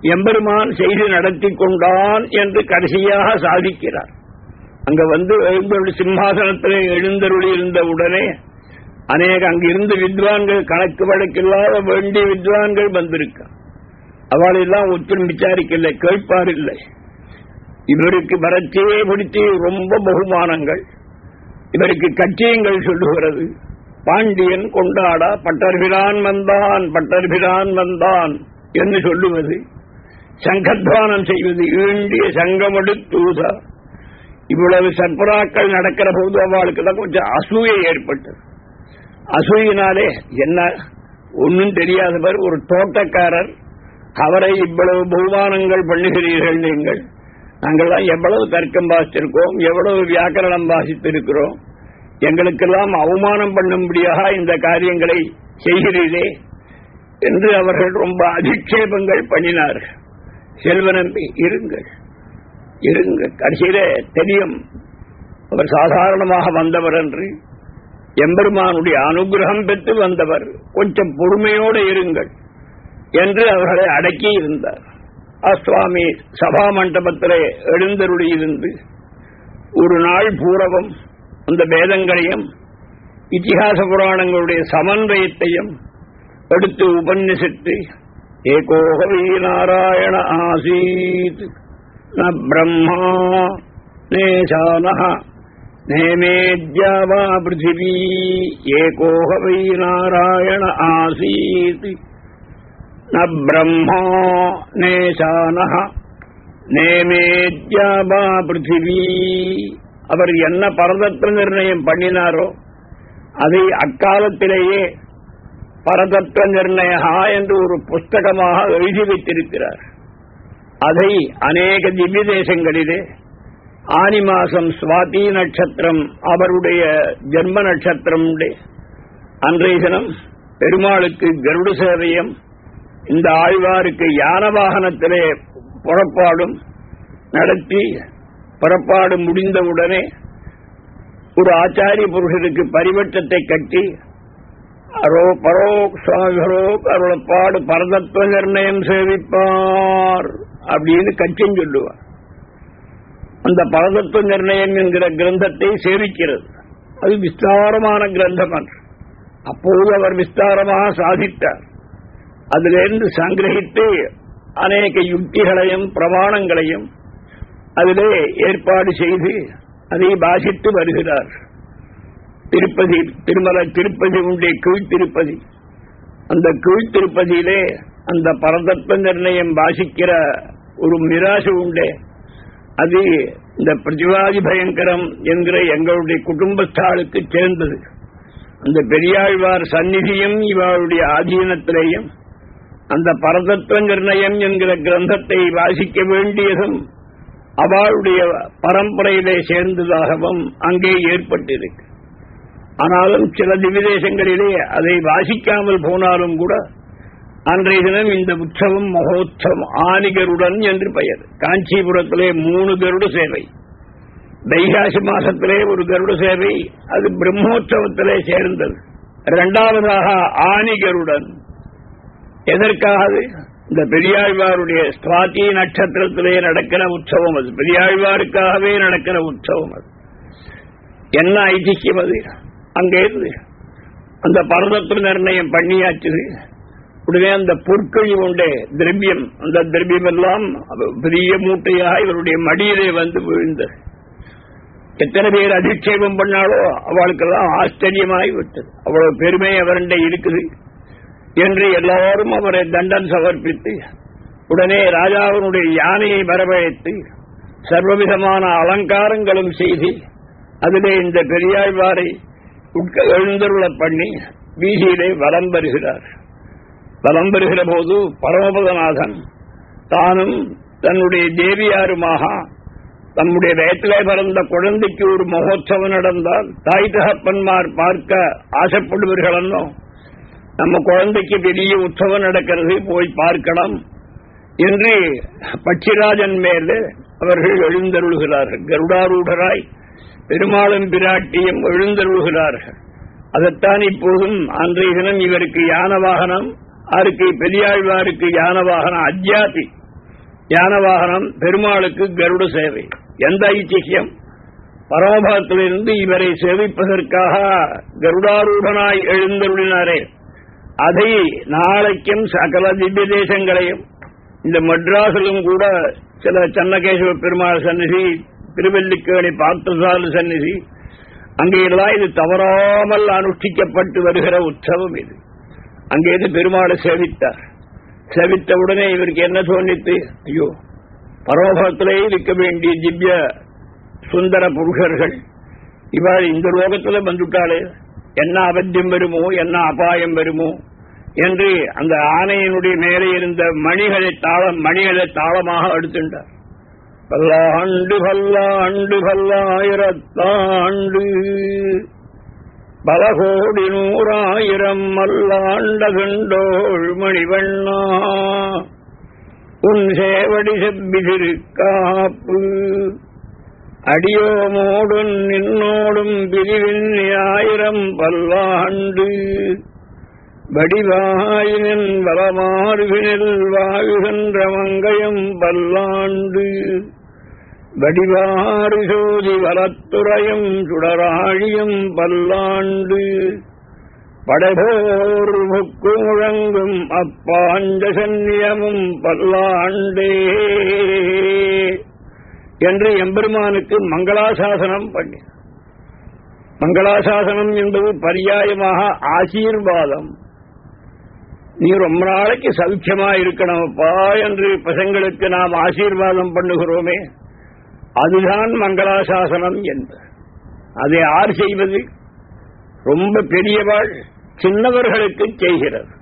எம்பெருமான் செய்து நடத்தி கொண்டான் என்று கடைசியாக சாதிக்கிறார். அங்க வந்து சிம்மாசனத்தில் சிம்மாசனத்திலே எழுந்தருளி இருந்த உடனே அநேக அங்கிருந்து வித்வான்கள் கணக்கு வழக்கில்லாத வேண்டிய வித்வான்கள் வந்திருக்க. அவளெல்லாம் ஒற்றும் விசாரிக்கல கேட்பார் இல்லை இவருக்கு வரச்சே பிடித்து ரொம்ப பகுமானங்கள். இவருக்கு கட்சியங்கள் சொல்லுகிறது. பாண்டியன் கொண்டாடா பட்டர்பிரான் வந்தான் பட்டர்பிரான் வந்தான் என்று சொல்லுவது சங்கத்வானம் செய்வது. ஈண்டிய சங்கமெடுத்தூத இவ்வளவு சற்பராக்கள் நடக்கிற போது அவளுக்கு தான் கொஞ்சம் அசூயை ஏற்பட்டது. அசூயினாலே என்ன ஒன்னும் தெரியாதவர் ஒரு தோட்டக்காரர் அவரை இவ்வளவு பகுமானங்கள் பண்ணுகிறீர்கள் நீங்கள். நாங்கள்லாம் எவ்வளவு தர்க்கம் வாசித்திருக்கோம் எவ்வளவு வியாக்கரணம் வாசித்திருக்கிறோம். எங்களுக்கெல்லாம் அவமானம் பண்ணும்படியாக இந்த காரியங்களை செய்கிறீரே என்று அவர்கள் ரொம்ப அதிக்ஷேபங்கள் பண்ணினார்கள். செல்வநம்பி இருங்கள். இருங்கள். கடைசியில தெரியும் அவர் சாதாரணமாக வந்தவர் என்று எம்பெருமானுடைய அனுகிரகம் பெற்று வந்தவர். கொஞ்சம் பொறுமையோடு இருங்கள் என்று அவர்களை அடக்கி இருந்தார். சுவாமி சபா மண்டபத்திலே எழுந்தருளி இருந்து ஒரு நாள் பூரவம் அந்த வேதங்களையும் இத்திகாச புராணங்களுடைய சமன்வயத்தையும் எடுத்து உபன்யசித்து ஏகோகவி நாராயண ஆசீத் ந பிரம்மா நேசான நேமேத்யாவா பிருத்திவி ஏகோகவை நாராயண ஆசீத் ந பிரம்மா நேசான நேமேத்யாவா பிருத்திவி அவர் என்ன பரதத்துவ நிர்ணயம் பண்ணினாரோ அதை அக்காலத்திலேயே பரதத்துவ நிர்ணயா என்று ஒரு புஸ்தகமாக எழுதி வைத்திருக்கிறார். அதை அநேக திவ்ய தேசங்களிலே ஆனி மாசம் சுவாதி நட்சத்திரம் அவருடைய ஜென்ம நட்சத்திரம் அன்றைய தினம் பெருமாளுக்கு கருடு சேவையும் இந்த ஆழ்வாருக்கு யான வாகனத்திலே புறப்பாடும் நடத்தி புறப்பாடு முடிந்தவுடனே ஒரு ஆச்சாரிய புருஷருக்கு பரிவட்டத்தை கட்டி அரோ அருளப்பாடு பரதத்துவ நிர்ணயம் சேவிப்பார் அப்படின்னு கட்சியும் சொல்லுவார். அந்த பரதத்துவ நிர்ணயம் என்கிற கிரந்தத்தை சேவிக்கிறது. அது விஸ்தாரமான கிரந்தம் அன்று அப்போது அவர் விஸ்தாரமாக சாதித்தார். அதிலிருந்து சங்கிரகித்து அநேக யுக்திகளையும் பிரமாணங்களையும் அதிலே ஏற்பாடு செய்து அதை பாசித்து வருகிறார். திருப்பதி திருமல திருப்பதி உண்டே கீழ்த்திருப்பதி அந்த கீழ்த்திருப்பதியிலே அந்த பரதத்துவ நிர்ணயம் வாசிக்கிற ஒரு மிராசு உண்டே. அது இந்த பிரதிவாதி பயங்கரம் என்கிற எங்களுடைய குடும்பஸ்தாளுக்கு சேர்ந்தது. அந்த பெரியாழ்வார் சந்நிதியும் இவருடைய ஆதீனத்திலேயும் அந்த பரதத்துவ நிர்ணயம் என்கிற கிரந்தத்தை வாசிக்க வேண்டியதும் அவளுடைய பரம்பரையிலே சேர்ந்ததாகவும் அங்கே ஏற்பட்டிருக்கு. ஆனாலும் சில திவ்விதேசங்களிலே அதை வாசிக்காமல் போனாலும் கூட அன்றைய தினம் இந்த உற்சவம் மகோத்சவம் ஆணிகருடன் என்று பெயர். காஞ்சிபுரத்திலே மூணு கருட சேவை. வைகாசி மாசத்திலே ஒரு கருட சேவை அது பிரம்மோற்சவத்திலே சேர்ந்தது. இரண்டாவதாக ஆணிகருடன். எதற்காக அது? இந்த பெரியாழ்வாருடைய ஸ்வாதி நட்சத்திரத்திலே நடக்கிற உற்சவம் அது. பெரியாழ்வாருக்காகவே நடக்கிற உற்சவம் அது. என்ன ஐதிக்கியம் அது? அங்கே இருந்து அந்த பரதத்து நிர்ணயம் பண்ணியாச்சு. உடனே அந்த பொற்கழி உண்டே திரவியம். அந்த திரவியம் எல்லாம் பெரிய மூட்டையாக இவருடைய மடியிலே வந்து விழுந்தது எத்தனை பேர் அதிட்சேபம் பண்ணாலோ அவளுக்கெல்லாம் ஆச்சரியமாய் விட்டது. அவ்வளவு பெருமை அவருடைய இருக்குது. என்று எல்லாரும் அவரை தண்டன் சமர்ப்பித்து உடனே ராஜாவினுடைய யானையை வரவழைத்து சர்வவிதமான அலங்காரங்களும் செய்து அதிலே இந்த பெரியாழ்வாரை உட்க எழுந்தருள பண்ணி வீதியிலே வலம் வருகிறார். வலம் வருகிற போது பரமபதநாதன் தானும் தன்னுடைய தேவியாருமாக தம்முடைய வயத்திலே பிறந்த குழந்தைக்கு ஒரு மகோத்சவம் நடந்தால் தாய் தகப்பன்மார் பார்க்க ஆசைப்படுவீர்களோ நம்ம குழந்தைக்கு பெரிய உற்சவம் நடக்கிறது போய் பார்க்கலாம் என்று பட்சிராஜன் மேலே அவர்கள் எழுந்தருள்கிறார்கள். கருடாரூடராய் பெருமாளும் பிராட்டியும் எழுந்தருளுகிறார்கள். அதைத்தான் இப்போதும் அன்றைய தினம் இவருக்கு யான வாகனம் அவருக்கு பெரியாழ்வாருக்கு யான வாகனம் அஜ்யாதி யான வாகனம் பெருமாளுக்கு கருட சேவை. எந்த ஐத்தியம் பரமபாத்திலிருந்து இவரை சேவிப்பதற்காக கருடாரூடனாய் எழுந்தருளினாரே. அதை நாளைக்கும் சகல திவ்ய தேசங்களையும் இந்த மட்ராஸிலும் கூட சில சன்னகேசவ பெருமாள் சன்னிதி திருவெல்லிக்கேணி பார்த்தசாலு சன்னிதி. அங்கேயெல்லாம் இது தவறாமல் அனுஷ்டிக்கப்பட்டு வருகிற உற்சவம் இது. அங்கேது பெருமாளை சேவித்தார். சேவித்த உடனே இவருக்கு என்ன தோணித்து ஐயோ பரோபரத்திலே இருக்க வேண்டிய திவ்ய சுந்தர புருஷர்கள். இவாள் இந்த லோகத்தில் வந்துட்டாளே என்ன அபத்தியம் வருமோ என்ன அபாயம் வருமோ என்று அந்த ஆணையினுடைய மேலே இருந்த மணிகளை தாளம் மணிகளை தாளமாக எடுத்துட்டார். பல்லாண்டு பல்லாண்டு பல்லாயிரத்தாண்டு. பல கோடி நூறாயிரம் மல்லாண்ட கண்டோள் மணிவண்ணா. உன் சேவடி செவ்விதிரு காப்பு அடியோமோடும் நின்னோடும் பிரிவின் ஆயிரம் பல்லாண்டு. வடிவாயினின் வளமாறுவினில் வாழுகின்ற மங்கயம் பல்லாண்டு. வடிவாறு சோதி வலத்துறையும் சுடராழியும் பல்லாண்டு. படபோர் முக்கு முழங்கும் அப்பாண்ட சன்னியமும் பல்லாண்டே. என்று எம்பெருமானுக்கு மங்களாசாசனம் பண்ணி. மங்களாசாசனம் என்பது பரியாயமாக ஆசீர்வாதம். நீ ரொம்ப நாளைக்கு சௌக்கியமா இருக்கணும்ப்பா என்று பசங்களுக்கு நாம் ஆசீர்வாதம் பண்ணுகிறோமே. அதுதான் மங்களாசாசனம் என்பது அதை யார் செய்வது? ரொம்ப பெரியவாள் சின்னவர்களுக்கு செய்கிறது.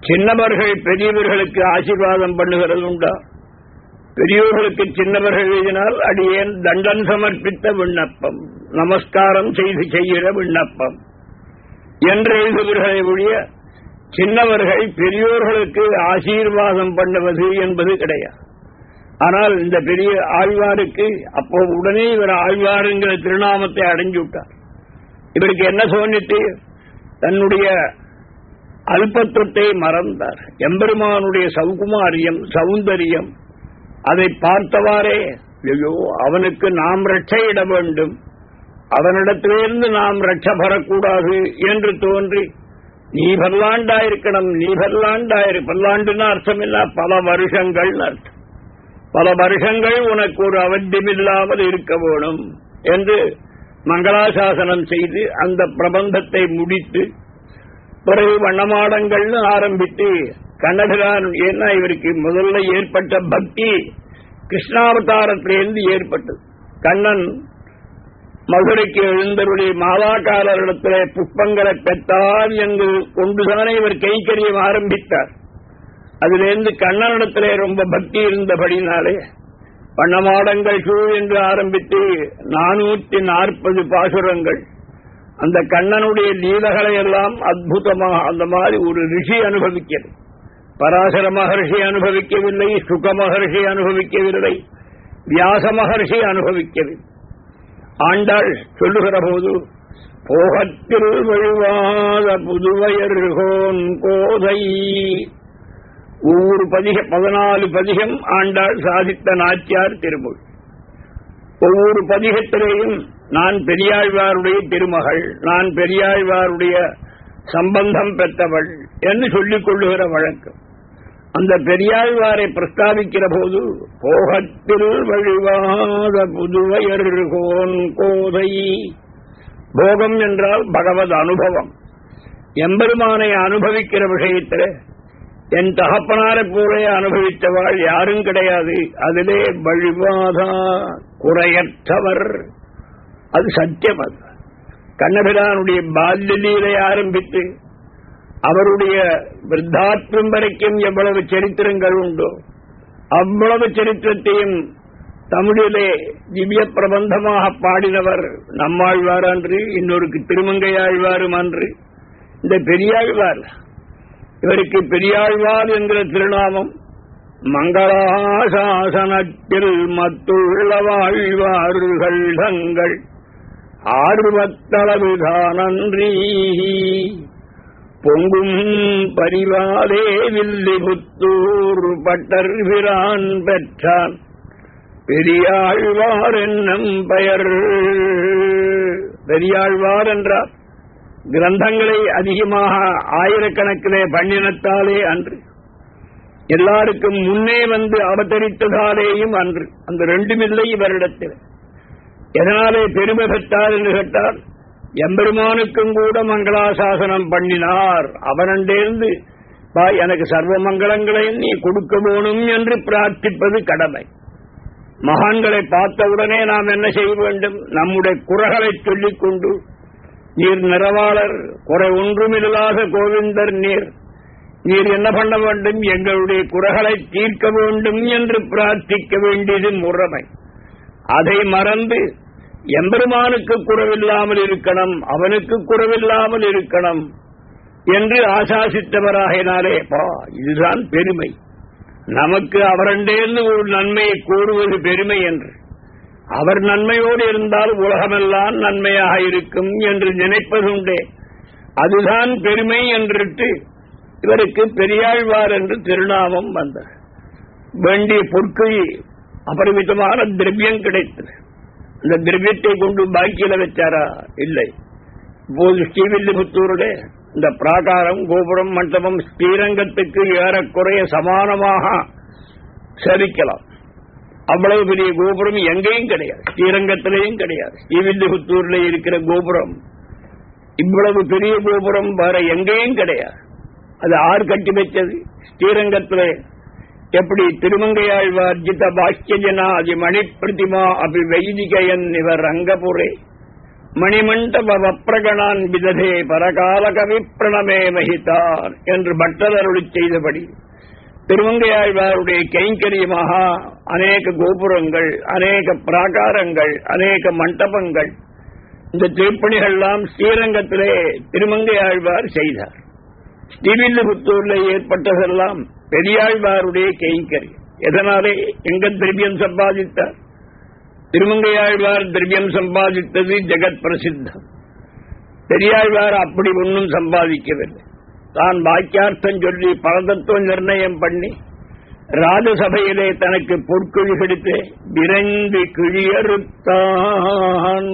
சின்னவர்கள் பெரியவர்களுக்கு ஆசீர்வாதம் பண்ணுகிறது உண்டா? பெரியோர்களுக்கு சின்னவர்கள் எழுதினால் அடியேன் தண்டன் சமர்ப்பித்த விண்ணப்பம்? நமஸ்காரம் செய்து செய்கிற விண்ணப்பம். என்று எழுதுவர்களை ஒழிய சின்னவர்கள் பெரியோர்களுக்கு ஆசீர்வாதம் பண்ணுவது என்பது கிடையாது. ஆனால் இந்த பெரிய ஆழ்வாருக்கு அப்போ உடனே இவர் ஆழ்வாருங்கிற திருநாமத்தை அடைஞ்சு விட்டார். இவருக்கு என்ன சொன்னிட்டு தன்னுடைய அல்பத்துவத்தை மறந்தார். எம்பெருமானுடைய சவுகுமாரியம் சௌந்தரியம் அதை பார்த்தவாறே ஐயோ அவனுக்கு நாம் ரட்சையிட வேண்டும். அவனிடத்திலிருந்து நாம் ரட்ச பெறக்கூடாது என்று தோன்றி நீ பல்லாண்டாயிருக்கணும் நீ பல்லாண்டாயிரு. பல்லாண்டுன்னு அர்த்தம் இல்ல பல வருஷங்கள் அர்த்தம். பல வருஷங்கள் உனக்கு ஒரு அவத்தியமில்லாமல் இருக்க வேணும் என்று மங்களாசாசனம் செய்து அந்த பிரபந்தத்தை முடித்து பிறகு வண்ணமாடங்கள்னு ஆரம்பித்து கண்ணபிரான் ஏன்னா இவருக்கு முதல்ல ஏற்பட்ட பக்தி கிருஷ்ணாவதாரத்திலிருந்து ஏற்பட்டது. கண்ணன் மதுரைக்கு எழுந்தருடைய மாதாக்காரரிடத்திலே புஷ்பங்களை பெற்றார் என்று கொண்டுதானே இவர் கைக்கரியம் ஆரம்பித்தார். அதிலிருந்து கண்ணனிடத்திலே ரொம்ப பக்தி இருந்தபடினாலே பண்ணமாடங்கள் சூழ் என்று ஆரம்பித்து நானூற்றி நாற்பது பாசுரங்கள். அந்த கண்ணனுடைய லீலகளை எல்லாம் அற்புதமாக அந்த மாதிரி ஒரு ரிஷி அனுபவிக்கிறது. பராசர மகர்ஷி அனுபவிக்கவில்லை சுக மகர்ஷி அனுபவிக்கவில்லை வியாச மகர்ஷி அனுபவிக்கவில்லை ஆண்டாள் சொல்லுகிற போது போகத்தில் வழுவாத புதுவயர்கோன் கோதை ஒவ்வொரு பதிக பதினாலு பதிகம் ஆண்டாள் சாதித்த நாச்சியார் திருமொழி ஒவ்வொரு பதிகத்திலேயும் நான் பெரியாழ்வாருடைய திருமகள் நான் பெரியாழ்வாருடைய சம்பந்தம் பெற்றவள் என்று சொல்லிக் கொள்ளுகிற வழக்கம். அந்த பெரியாழ்வாரை பிரஸ்தாபிக்கிற போது போகத்தில் வழிவாத புதுவயர்கோன் கோதை. போகம் என்றால் பகவத் அனுபவம். எம்பெருமானை அனுபவிக்கிற விஷயத்தில் என் தகப்பனாரை போலே அனுபவித்தவாள் யாரும் கிடையாது. அதிலே வழிவாதா குறையற்றவர். அது சத்தியம் அது. கண்ணபிரானுடைய பால்யலீலை ஆரம்பித்து அவருடைய விருத்தாத்மம் வரைக்கும் எவ்வளவு சரித்திரங்கள் உண்டோ அவ்வளவு சரித்திரத்தையும் தமிழிலே திவ்ய பிரபந்தமாக பாடினவர் நம்மாழ்வார் அன்று இன்னொருக்கு திருமங்கையாழ்வாரும் அன்று. இந்த பெரியாழ்வார் இவருக்கு பெரியாழ்வார் என்கிற திருநாமம். மங்களாசாசனத்தில் மத்துள்ள வாழ்வார்கள் தங்கள். ஆர்வத்தளவுதானன்றி. பொங்கும் பரிவாலே வில்லி புத்தூர் பட்டர் பிரான் பெற்றான். பெரியாழ்வார் என்னும் பெயர். பெரியாழ்வார் என்றார். கிரந்தங்களை அதிகமாக ஆயிரக்கணக்கிலே பண்ணினத்தாலே அன்று. எல்லாருக்கும் முன்னே வந்து அவதரித்ததாலேயும் அன்று. அந்த ரெண்டுமில்லை இவரிடத்தில். எதனாலே பெருமை பெற்றார் என்று கேட்டால் எம்பெருமானுக்கும் கூட மங்களாசாசனம் பண்ணினார். அவனண்டேந்து எனக்கு சர்வ மங்களங்களையும் நீ கொடுக்க வேணும் என்று பிரார்த்திப்பது கடமை. மகான்களை பார்த்தவுடனே நாம் என்ன செய்ய வேண்டும்? நம்முடைய குரகளை சொல்லிக் கொண்டு நீர் நிறவாளர் குறை ஒன்றுமில்லாத கோவிந்தர் நீர். நீர் என்ன பண்ண வேண்டும்? எங்களுடைய குறைகளை தீர்க்க வேண்டும் என்று பிரார்த்திக்க வேண்டியது முறைமை. அதை மறந்து எம்பெருமானுக்கு குறவில்லாமல் இருக்கணும் அவனுக்கு குறவில்லாமல் இருக்கணும் என்று ஆசாசித்தவராகினாரே பா இதுதான் பெருமை. நமக்கு அவரண்டேந்து ஒரு நன்மையை கூறுவது பெருமை என்று. அவர் நன்மையோடு இருந்தால் உலகமெல்லாம் நன்மையாக இருக்கும் என்று நினைப்பதுண்டே. அதுதான் பெருமை என்றிட்டு இவருக்கு பெரியாழ்வார் என்று திருநாமம் வந்தது. வேண்டிய பொற்கள் அபரிமிதமான திரவியம் கிடைத்தது. அந்த திரவியத்தை கொண்டு பாக்கியில வச்சாரா? இல்லை. இப்போது ஸ்ரீவில்லிபுத்தூருடைய இந்த பிராகாரம் கோபுரம் மண்டபம் ஸ்ரீரங்கத்துக்கு ஏறக்குறைய சமானமாக சேவிக்கலாம் அவ்வளவு பெரிய கோபுரம் எங்கேயும் கிடையாது. ஸ்ரீரங்கத்திலேயும் கிடையாது. ஸ்ரீவில்லிபுத்தூர்ல இருக்கிற கோபுரம் இவ்வளவு பெரிய கோபுரம் வேற எங்கேயும் கிடையாது. அது ஆறு கட்டி வச்சது. ஸ்ரீரங்கத்துல எப்படி திருமங்கையாழ்வார் ஜித அது மணி பிரதிமா அபி வைதிகயன் இவர் ரங்கபுரே. மணிமண்டப வப்ரகணான் விததே பரகால கவி பிரணமே மகித்தார் என்று பட்டர் அருளி செய்தபடி திருமங்கையாழ்வாருடைய கைங்கரியமாக அநேக கோபுரங்கள் அநேக பிராகாரங்கள் அநேக மண்டபங்கள். இந்த திருப்பணிகள்லாம் ஸ்ரீரங்கத்திலே திருமங்கையாழ்வார் செய்தார். ஸ்ரீவில்லிபுத்தூர்ல ஏற்பட்டதெல்லாம் பெரியாழ்வாருடைய கைங்கரி. எதனாலே? எங்க திரவியம் சம்பாதித்தார். திருமங்கையாழ்வார் திரவியம் சம்பாதித்தது ஜெகத் பிரசித்தம். பெரியாழ்வார் அப்படி ஒன்றும் சம்பாதிக்கவில்லை. தான் வாக்கியார்த்தம் சொல்லி பரதத்துவம் நிர்ணயம் பண்ணி ராஜசபையிலே தனக்கு பொற்குழி கிடைத்து விரைந்து கிழியறுத்தான்.